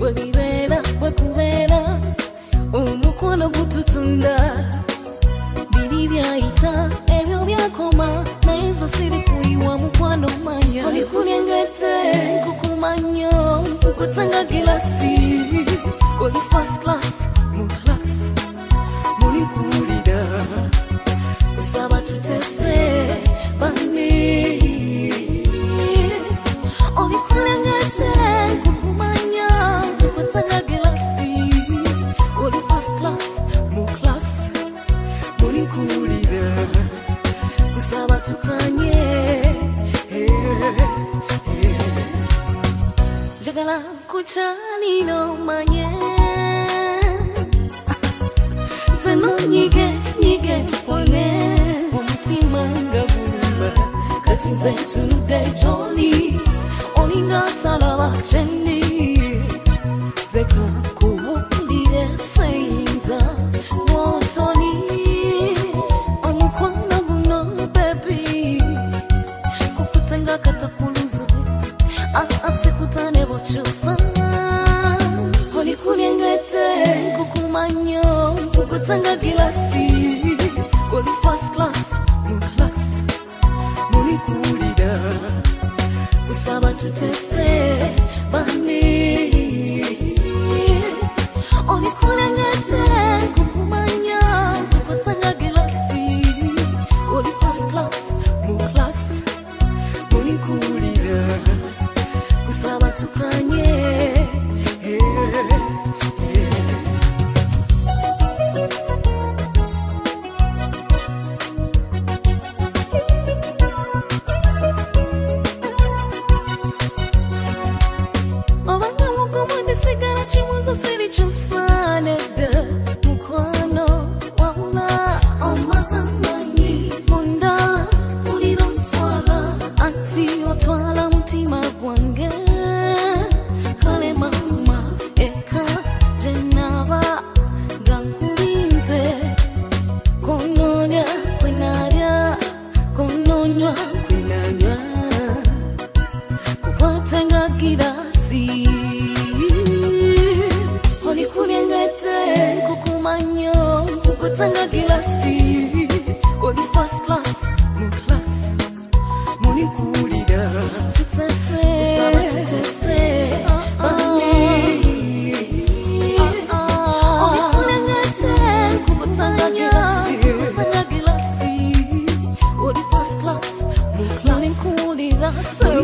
bwe bibeera bwe kubeera omukwano gututunda. Biri byayita ebyo byakoma naye nze sirikuyiwa mukwano manya. Olikulyengete nkukumanyo nkukutanga gilasi. Oli fast class telah ku cari namanya. Senang nyige nyige pone Omutima gabumba Katinze tunde joli. Oninga talala cheni. Zeka nkukutanga gilasi oli first class mu class. Muli kuwulira kusaba tutese bani olikulengete kukumanya kukutanga gilasi oli first class mu class. Muli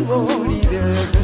梦里的。